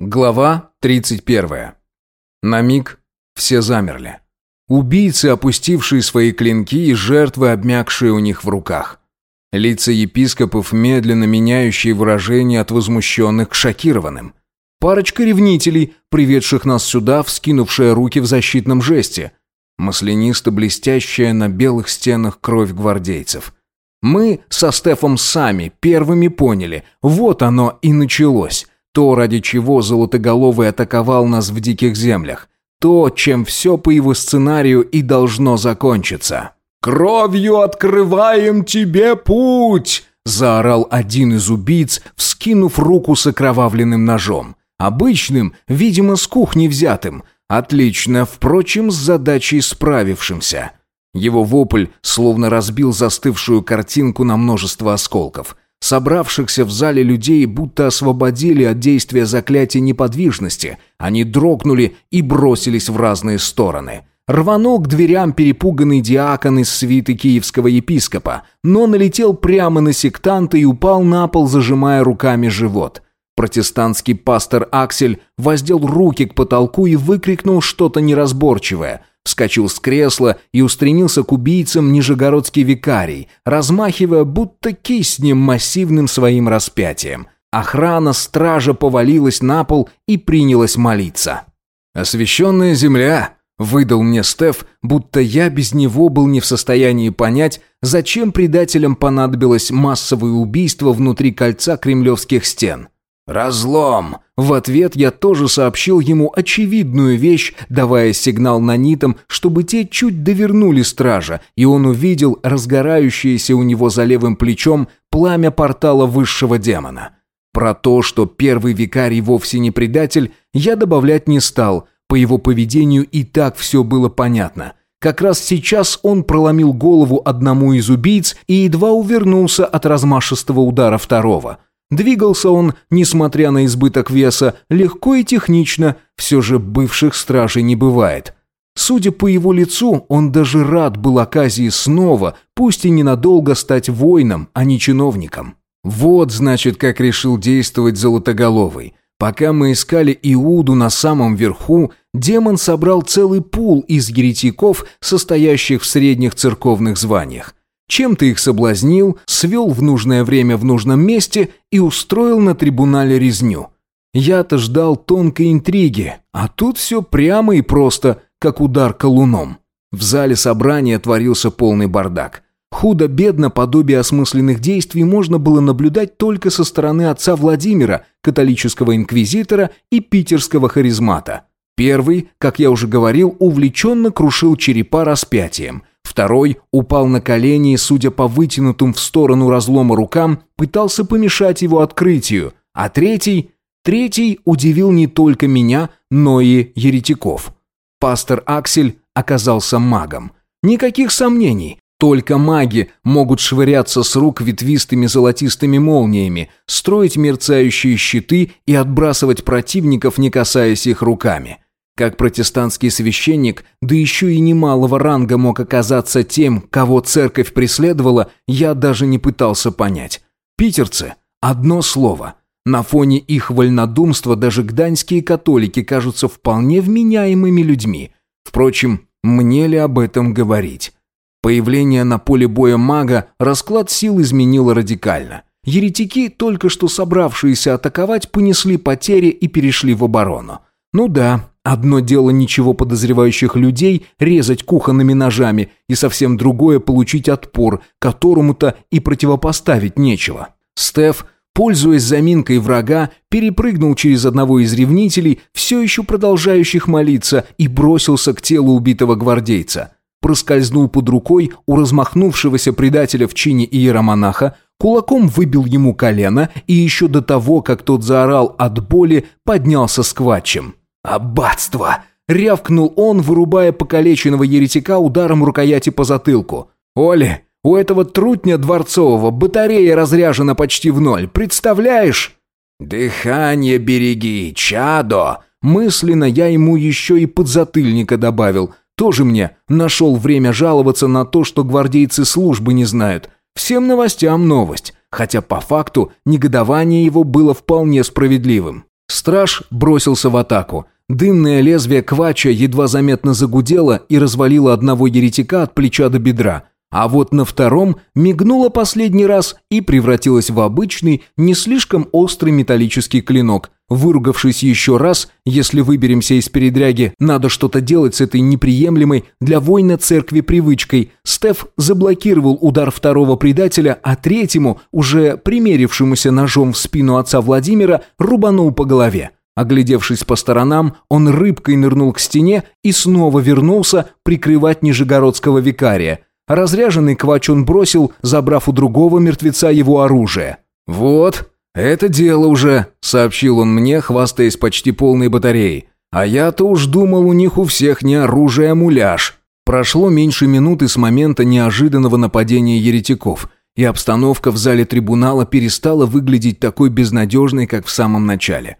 Глава 31. На миг все замерли. Убийцы, опустившие свои клинки, и жертвы, обмякшие у них в руках. Лица епископов, медленно меняющие выражение от возмущенных к шокированным. Парочка ревнителей, приведших нас сюда, вскинувшая руки в защитном жесте. Маслянисто-блестящая на белых стенах кровь гвардейцев. Мы со Стефом сами первыми поняли, вот оно и началось – то, ради чего Золотоголовый атаковал нас в диких землях. То, чем все по его сценарию и должно закончиться. «Кровью открываем тебе путь!» заорал один из убийц, вскинув руку с окровавленным ножом. Обычным, видимо, с кухни взятым. Отлично, впрочем, с задачей справившимся. Его вопль словно разбил застывшую картинку на множество осколков – Собравшихся в зале людей будто освободили от действия заклятия неподвижности. Они дрогнули и бросились в разные стороны. Рванул к дверям перепуганный диакон из свиты киевского епископа, но налетел прямо на сектанта и упал на пол, зажимая руками живот. Протестантский пастор Аксель воздел руки к потолку и выкрикнул что-то неразборчивое – вскочил с кресла и устремился к убийцам нижегородский викарий, размахивая будто киснем массивным своим распятием. Охрана стража повалилась на пол и принялась молиться. «Освященная земля!» — выдал мне Стеф, будто я без него был не в состоянии понять, зачем предателям понадобилось массовое убийство внутри кольца кремлевских стен. «Разлом!» В ответ я тоже сообщил ему очевидную вещь, давая сигнал нанитам, чтобы те чуть довернули стража, и он увидел разгорающееся у него за левым плечом пламя портала высшего демона. Про то, что первый викарий вовсе не предатель, я добавлять не стал, по его поведению и так все было понятно. Как раз сейчас он проломил голову одному из убийц и едва увернулся от размашистого удара второго – Двигался он, несмотря на избыток веса, легко и технично, все же бывших стражей не бывает. Судя по его лицу, он даже рад был оказии снова, пусть и ненадолго стать воином, а не чиновником. Вот, значит, как решил действовать Золотоголовый. Пока мы искали Иуду на самом верху, демон собрал целый пул из еретиков, состоящих в средних церковных званиях. Чем-то их соблазнил, свел в нужное время в нужном месте и устроил на трибунале резню. Я-то ждал тонкой интриги, а тут все прямо и просто, как удар колуном. В зале собрания творился полный бардак. Худо-бедно подобие осмысленных действий можно было наблюдать только со стороны отца Владимира, католического инквизитора и питерского харизмата. Первый, как я уже говорил, увлеченно крушил черепа распятием – Второй упал на колени и, судя по вытянутым в сторону разлома рукам, пытался помешать его открытию, а третий... Третий удивил не только меня, но и еретиков. Пастор Аксель оказался магом. Никаких сомнений, только маги могут швыряться с рук ветвистыми золотистыми молниями, строить мерцающие щиты и отбрасывать противников, не касаясь их руками. Как протестантский священник, да еще и немалого ранга мог оказаться тем, кого церковь преследовала, я даже не пытался понять. Питерцы – одно слово. На фоне их вольнодумства даже гданьские католики кажутся вполне вменяемыми людьми. Впрочем, мне ли об этом говорить? Появление на поле боя мага расклад сил изменило радикально. Еретики, только что собравшиеся атаковать, понесли потери и перешли в оборону. Ну да, Одно дело ничего подозревающих людей резать кухонными ножами, и совсем другое получить отпор, которому-то и противопоставить нечего. Стеф, пользуясь заминкой врага, перепрыгнул через одного из ревнителей, все еще продолжающих молиться, и бросился к телу убитого гвардейца. Проскользнул под рукой у размахнувшегося предателя в чине иеромонаха, кулаком выбил ему колено и еще до того, как тот заорал от боли, поднялся скватчем. «Аббатство!» — рявкнул он, вырубая покалеченного еретика ударом рукояти по затылку. «Оли, у этого трутня дворцового батарея разряжена почти в ноль, представляешь?» «Дыхание береги, чадо!» Мысленно я ему еще и подзатыльника добавил. Тоже мне нашел время жаловаться на то, что гвардейцы службы не знают. Всем новостям новость, хотя по факту негодование его было вполне справедливым. Страж бросился в атаку. Дымное лезвие квача едва заметно загудело и развалило одного еретика от плеча до бедра. А вот на втором мигнуло последний раз и превратилось в обычный, не слишком острый металлический клинок. Выругавшись еще раз, если выберемся из передряги, надо что-то делать с этой неприемлемой для воина церкви привычкой, Стеф заблокировал удар второго предателя, а третьему, уже примерившемуся ножом в спину отца Владимира, рубанул по голове. Оглядевшись по сторонам, он рыбкой нырнул к стене и снова вернулся прикрывать нижегородского викария – Разряженный квач он бросил, забрав у другого мертвеца его оружие. «Вот, это дело уже», — сообщил он мне, хвастаясь почти полной батареей. «А я-то уж думал, у них у всех не оружие, а муляж». Прошло меньше минуты с момента неожиданного нападения еретиков, и обстановка в зале трибунала перестала выглядеть такой безнадежной, как в самом начале.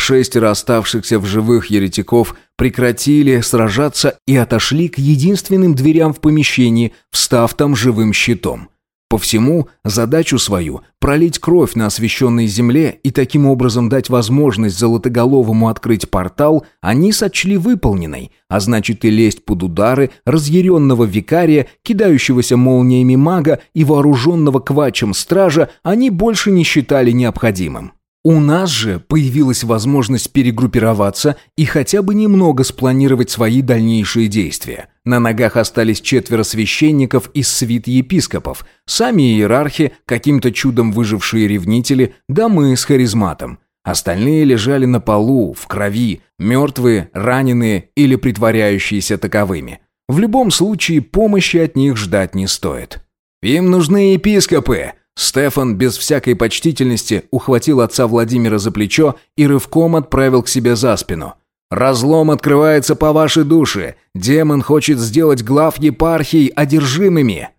Шестеро оставшихся в живых еретиков прекратили сражаться и отошли к единственным дверям в помещении, встав там живым щитом. По всему, задачу свою – пролить кровь на освященной земле и таким образом дать возможность Золотоголовому открыть портал, они сочли выполненной, а значит и лезть под удары разъяренного викария, кидающегося молниями мага и вооруженного квачем стража они больше не считали необходимым. У нас же появилась возможность перегруппироваться и хотя бы немного спланировать свои дальнейшие действия. На ногах остались четверо священников из свит епископов, сами иерархи, каким-то чудом выжившие ревнители, да мы с харизматом. Остальные лежали на полу, в крови, мертвые, раненые или притворяющиеся таковыми. В любом случае помощи от них ждать не стоит. «Им нужны епископы!» Стефан без всякой почтительности ухватил отца Владимира за плечо и рывком отправил к себе за спину. «Разлом открывается по вашей душе. Демон хочет сделать глав епархий одержимыми».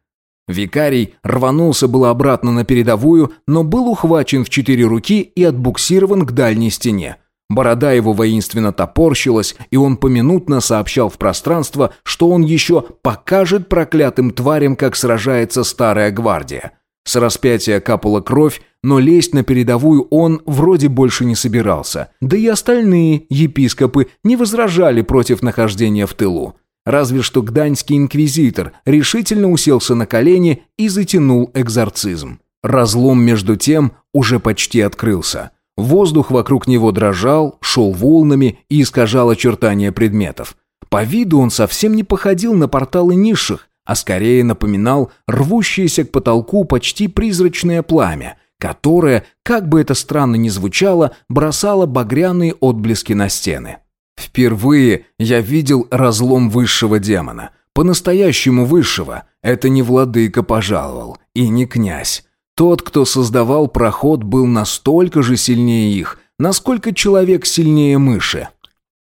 Викарий рванулся было обратно на передовую, но был ухвачен в четыре руки и отбуксирован к дальней стене. Борода его воинственно топорщилась, и он поминутно сообщал в пространство, что он еще покажет проклятым тварям, как сражается старая гвардия. С распятия капала кровь, но лезть на передовую он вроде больше не собирался. Да и остальные епископы не возражали против нахождения в тылу. Разве что гданьский инквизитор решительно уселся на колени и затянул экзорцизм. Разлом между тем уже почти открылся. Воздух вокруг него дрожал, шел волнами и искажал очертания предметов. По виду он совсем не походил на порталы низших, а скорее напоминал рвущееся к потолку почти призрачное пламя, которое, как бы это странно ни звучало, бросало багряные отблески на стены. Впервые я видел разлом высшего демона. По-настоящему высшего. Это не владыка пожаловал, и не князь. Тот, кто создавал проход, был настолько же сильнее их, насколько человек сильнее мыши.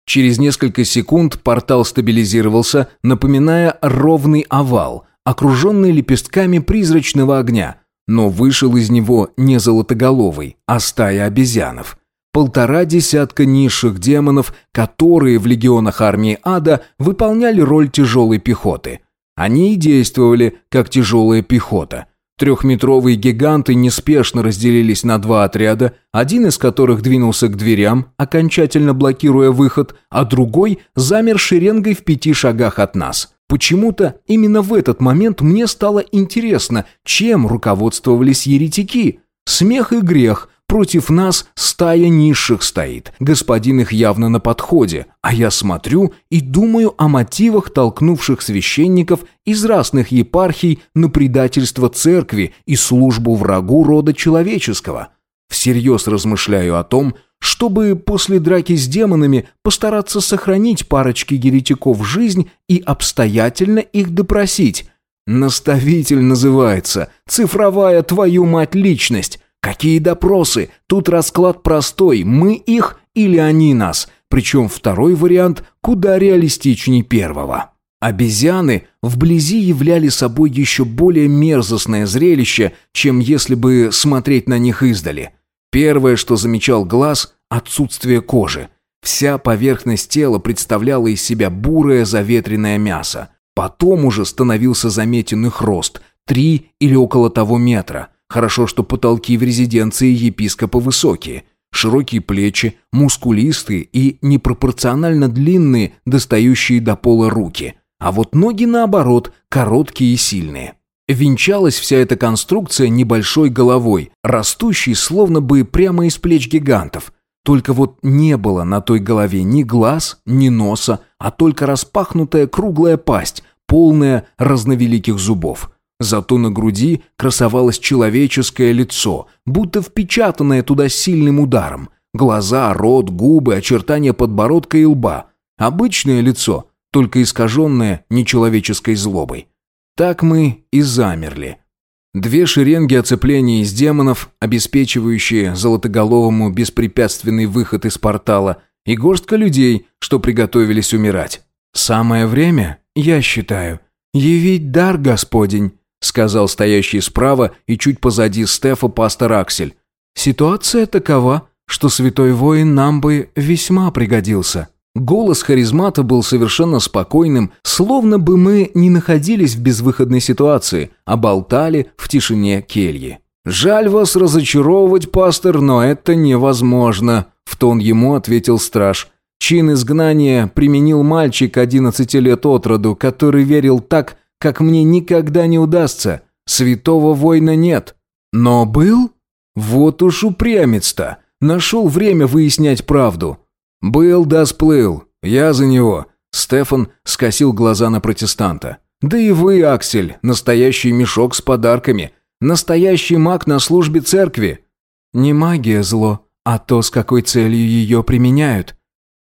Через несколько секунд портал стабилизировался, напоминая ровный овал, окруженный лепестками призрачного огня, но вышел из него не золотоголовый, а стая обезьянов. Полтора десятка низших демонов, которые в легионах армии ада выполняли роль тяжелой пехоты. Они и действовали, как тяжелая пехота – Трехметровые гиганты неспешно разделились на два отряда, один из которых двинулся к дверям, окончательно блокируя выход, а другой замер шеренгой в пяти шагах от нас. Почему-то именно в этот момент мне стало интересно, чем руководствовались еретики. Смех и грех, Против нас стая низших стоит. Господин их явно на подходе. А я смотрю и думаю о мотивах толкнувших священников из разных епархий на предательство церкви и службу врагу рода человеческого. Всерьез размышляю о том, чтобы после драки с демонами постараться сохранить парочке еретиков жизнь и обстоятельно их допросить. Наставитель называется. Цифровая твою мать личность. Какие допросы? Тут расклад простой. Мы их или они нас. Причем второй вариант куда реалистичнее первого. Обезьяны вблизи являли собой еще более мерзостное зрелище, чем если бы смотреть на них издали. Первое, что замечал глаз – отсутствие кожи. Вся поверхность тела представляла из себя бурое заветренное мясо. Потом уже становился заметен их рост – три или около того метра – Хорошо, что потолки в резиденции епископа высокие. Широкие плечи, мускулистые и непропорционально длинные, достающие до пола руки. А вот ноги, наоборот, короткие и сильные. Венчалась вся эта конструкция небольшой головой, растущей словно бы прямо из плеч гигантов. Только вот не было на той голове ни глаз, ни носа, а только распахнутая круглая пасть, полная разновеликих зубов. Зато на груди красовалось человеческое лицо, будто впечатанное туда сильным ударом. Глаза, рот, губы, очертания подбородка и лба. Обычное лицо, только искаженное нечеловеческой злобой. Так мы и замерли. Две шеренги оцепления из демонов, обеспечивающие Золотоголовому беспрепятственный выход из портала, и горстка людей, что приготовились умирать. «Самое время, я считаю, явить дар Господень», сказал стоящий справа и чуть позади Стефа пастор Аксель. «Ситуация такова, что святой воин нам бы весьма пригодился». Голос харизмата был совершенно спокойным, словно бы мы не находились в безвыходной ситуации, а болтали в тишине кельи. «Жаль вас разочаровывать, пастор, но это невозможно», — в тон ему ответил страж. Чин изгнания применил мальчик одиннадцати лет от роду, который верил так, как мне никогда не удастся. Святого воина нет. Но был? Вот уж упрямец-то. Нашел время выяснять правду. «Был да сплыл. Я за него». Стефан скосил глаза на протестанта. «Да и вы, Аксель, настоящий мешок с подарками. Настоящий маг на службе церкви». «Не магия зло, а то, с какой целью ее применяют».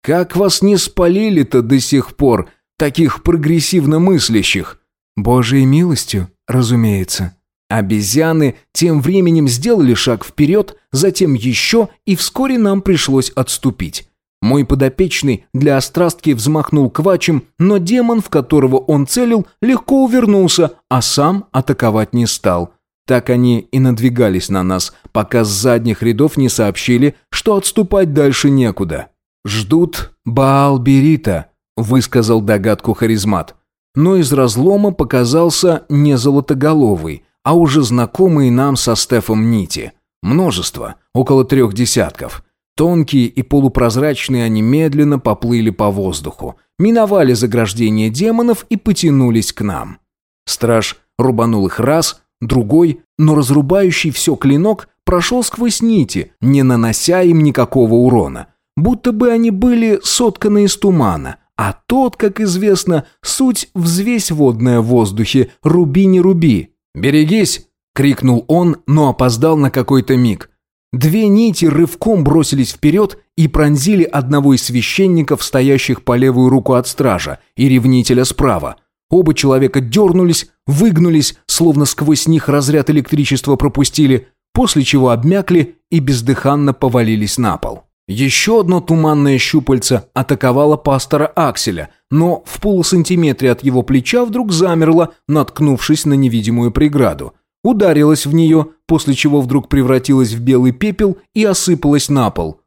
«Как вас не спалили-то до сих пор, таких прогрессивно мыслящих?» «Божьей милостью, разумеется». Обезьяны тем временем сделали шаг вперед, затем еще, и вскоре нам пришлось отступить. Мой подопечный для острастки взмахнул квачем, но демон, в которого он целил, легко увернулся, а сам атаковать не стал. Так они и надвигались на нас, пока с задних рядов не сообщили, что отступать дальше некуда. «Ждут Баал-Берита», — высказал догадку харизмат. Но из разлома показался не золотоголовый, а уже знакомый нам со Стефом нити. Множество, около трех десятков. Тонкие и полупрозрачные они медленно поплыли по воздуху, миновали заграждение демонов и потянулись к нам. Страж рубанул их раз, другой, но разрубающий все клинок прошел сквозь нити, не нанося им никакого урона. Будто бы они были сотканы из тумана, а тот, как известно, суть взвесь водная в воздухе, руби не руби. «Берегись!» — крикнул он, но опоздал на какой-то миг. Две нити рывком бросились вперед и пронзили одного из священников, стоящих по левую руку от стража, и ревнителя справа. Оба человека дернулись, выгнулись, словно сквозь них разряд электричества пропустили, после чего обмякли и бездыханно повалились на пол. Еще одно туманное щупальце атаковало пастора Акселя, но в полусантиметре от его плеча вдруг замерло, наткнувшись на невидимую преграду ударилась в нее, после чего вдруг превратилась в белый пепел и осыпалась на пол.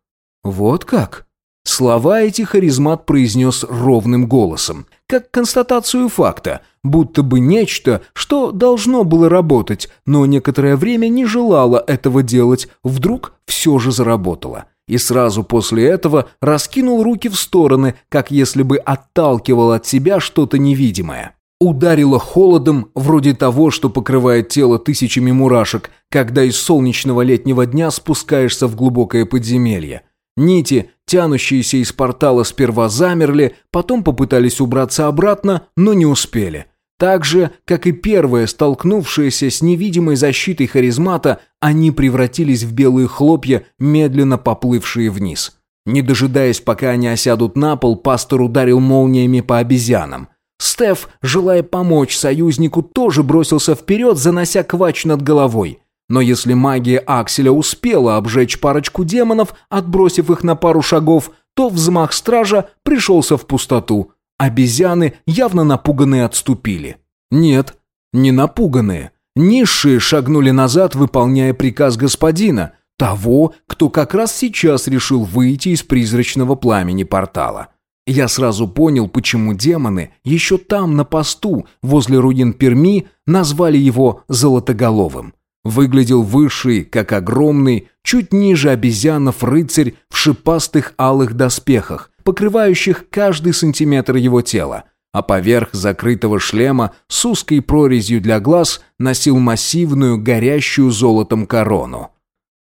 «Вот как?» Слова эти харизмат произнес ровным голосом, как констатацию факта, будто бы нечто, что должно было работать, но некоторое время не желало этого делать, вдруг все же заработало. И сразу после этого раскинул руки в стороны, как если бы отталкивал от себя что-то невидимое. Ударило холодом, вроде того, что покрывает тело тысячами мурашек, когда из солнечного летнего дня спускаешься в глубокое подземелье. Нити, тянущиеся из портала, сперва замерли, потом попытались убраться обратно, но не успели. Так же, как и первые, столкнувшиеся с невидимой защитой харизмата, они превратились в белые хлопья, медленно поплывшие вниз. Не дожидаясь, пока они осядут на пол, пастор ударил молниями по обезьянам. Стеф, желая помочь союзнику, тоже бросился вперед, занося квач над головой. Но если магия Акселя успела обжечь парочку демонов, отбросив их на пару шагов, то взмах стража пришелся в пустоту. Обезьяны, явно напуганные, отступили. Нет, не напуганные. Низшие шагнули назад, выполняя приказ господина, того, кто как раз сейчас решил выйти из призрачного пламени портала. Я сразу понял, почему демоны еще там, на посту, возле руин Перми, назвали его «золотоголовым». Выглядел высший, как огромный, чуть ниже обезьянов рыцарь в шипастых алых доспехах, покрывающих каждый сантиметр его тела, а поверх закрытого шлема с узкой прорезью для глаз носил массивную, горящую золотом корону.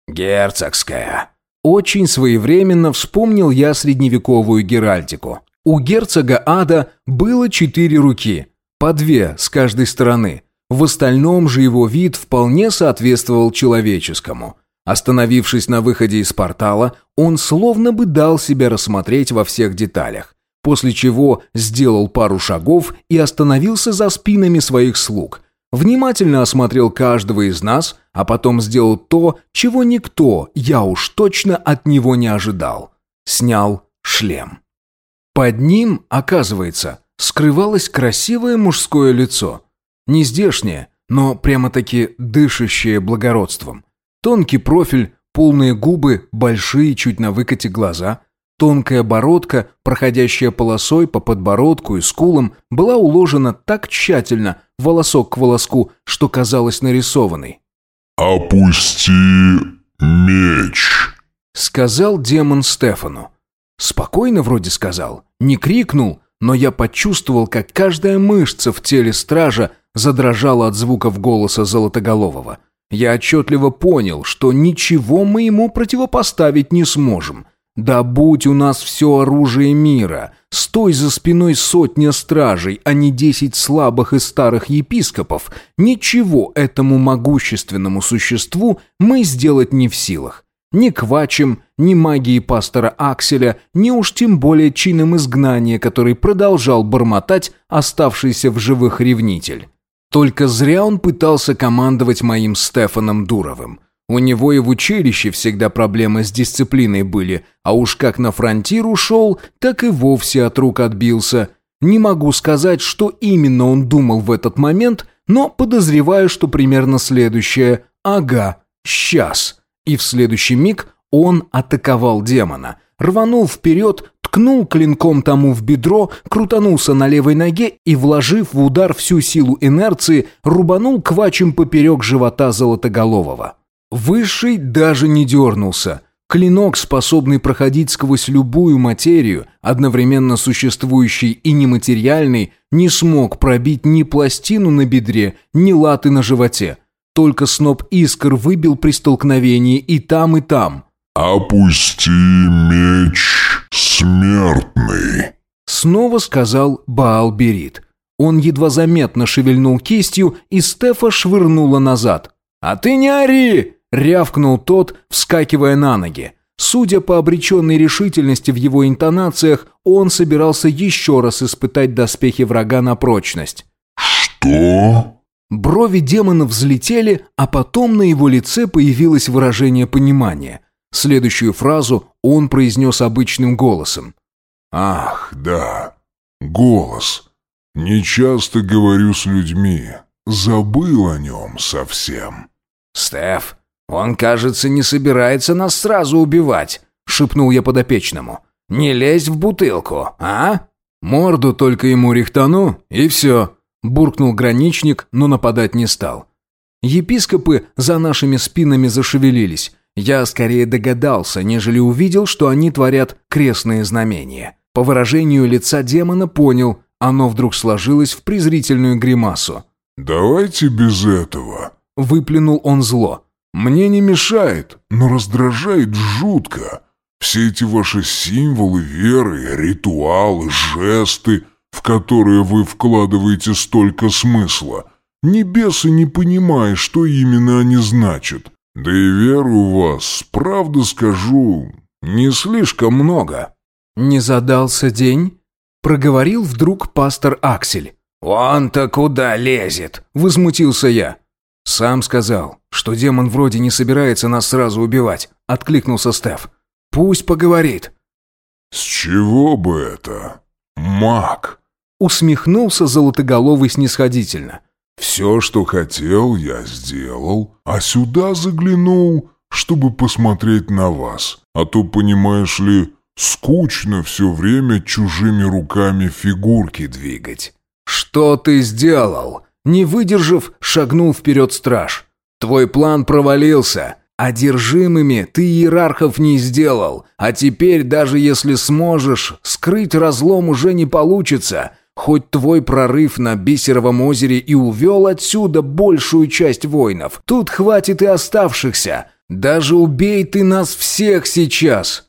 «Герцогская». Очень своевременно вспомнил я средневековую геральдику. У герцога ада было четыре руки, по две с каждой стороны. В остальном же его вид вполне соответствовал человеческому. Остановившись на выходе из портала, он словно бы дал себя рассмотреть во всех деталях, после чего сделал пару шагов и остановился за спинами своих слуг. Внимательно осмотрел каждого из нас, а потом сделал то, чего никто, я уж точно от него не ожидал. Снял шлем. Под ним, оказывается, скрывалось красивое мужское лицо. Не здешнее, но прямо-таки дышащее благородством. Тонкий профиль, полные губы, большие, чуть на выкате глаза, тонкая бородка, проходящая полосой по подбородку и скулам, была уложена так тщательно, волосок к волоску, что казалась нарисованной. «Опусти меч», — сказал демон Стефану. Спокойно вроде сказал, не крикнул, но я почувствовал, как каждая мышца в теле стража задрожала от звуков голоса Золотоголового. Я отчетливо понял, что ничего мы ему противопоставить не сможем. Да будь у нас все оружие мира, стой за спиной сотня стражей, а не десять слабых и старых епископов, ничего этому могущественному существу мы сделать не в силах. Ни квачем, ни магией пастора Акселя, ни уж тем более чином изгнания, который продолжал бормотать оставшийся в живых ревнитель. Только зря он пытался командовать моим Стефаном Дуровым. У него и в училище всегда проблемы с дисциплиной были, а уж как на фронтир ушел, так и вовсе от рук отбился. Не могу сказать, что именно он думал в этот момент, но подозреваю, что примерно следующее «Ага, сейчас» и в следующий миг он атаковал демона. Рванул вперед, ткнул клинком тому в бедро, крутанулся на левой ноге и, вложив в удар всю силу инерции, рубанул квачем поперек живота Золотоголового. Высший даже не дернулся. Клинок, способный проходить сквозь любую материю, одновременно существующий и нематериальный, не смог пробить ни пластину на бедре, ни латы на животе. Только сноп искр выбил при столкновении и там, и там. «Опусти меч, смертный!» Снова сказал Баал-Берит. Он едва заметно шевельнул кистью, и Стефа швырнула назад. «А ты не ори!» — рявкнул тот, вскакивая на ноги. Судя по обреченной решительности в его интонациях, он собирался еще раз испытать доспехи врага на прочность. «Что?» Брови демона взлетели, а потом на его лице появилось выражение понимания. Следующую фразу он произнес обычным голосом. «Ах, да, голос. Не часто говорю с людьми. Забыл о нем совсем». «Стеф, он, кажется, не собирается нас сразу убивать», — шепнул я подопечному. «Не лезь в бутылку, а?» «Морду только ему рихтану, и все», Буркнул граничник, но нападать не стал. Епископы за нашими спинами зашевелились. Я скорее догадался, нежели увидел, что они творят крестные знамения. По выражению лица демона понял, оно вдруг сложилось в презрительную гримасу. «Давайте без этого», — выплюнул он зло. «Мне не мешает, но раздражает жутко. Все эти ваши символы веры, ритуалы, жесты, в которые вы вкладываете столько смысла. Небесы не понимая, что именно они значат. Да и веры у вас, правда скажу, не слишком много». «Не задался день?» — проговорил вдруг пастор Аксель. «Он-то куда лезет?» — возмутился я. «Сам сказал, что демон вроде не собирается нас сразу убивать», — откликнулся Стеф. «Пусть поговорит». «С чего бы это? Маг!» Усмехнулся Золотоголовый снисходительно. «Все, что хотел, я сделал, а сюда заглянул, чтобы посмотреть на вас. А то, понимаешь ли, скучно все время чужими руками фигурки двигать». «Что ты сделал?» Не выдержав, шагнул вперед страж. Твой план провалился. Одержимыми ты иерархов не сделал, а теперь, даже если сможешь, скрыть разлом уже не получится. Хоть твой прорыв на Бисеровом озере и увел отсюда большую часть воинов, тут хватит и оставшихся. Даже убей ты нас всех сейчас!»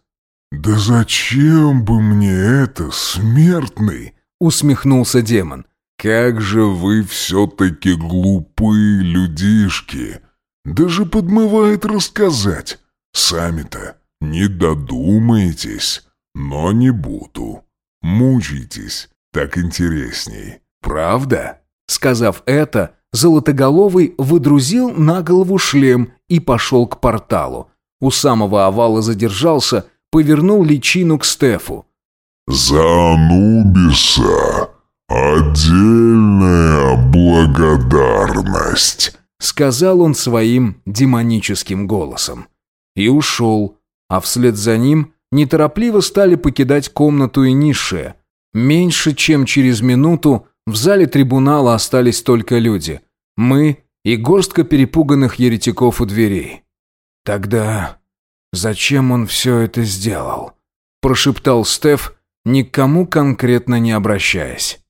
«Да зачем бы мне это, смертный?» — усмехнулся демон. «Как же вы все-таки глупы, людишки! Даже подмывает рассказать. Сами-то не додумаетесь, но не буду. Мучайтесь, так интересней. Правда?» Сказав это, Золотоголовый выдрузил на голову шлем и пошел к порталу. У самого овала задержался, повернул личину к Стефу. «За Анубиса отдельная благодарность», — сказал он своим демоническим голосом. И ушел, а вслед за ним неторопливо стали покидать комнату и низшие. Меньше чем через минуту в зале трибунала остались только люди. Мы и горстка перепуганных еретиков у дверей. Тогда зачем он все это сделал? Прошептал Стеф, никому конкретно не обращаясь.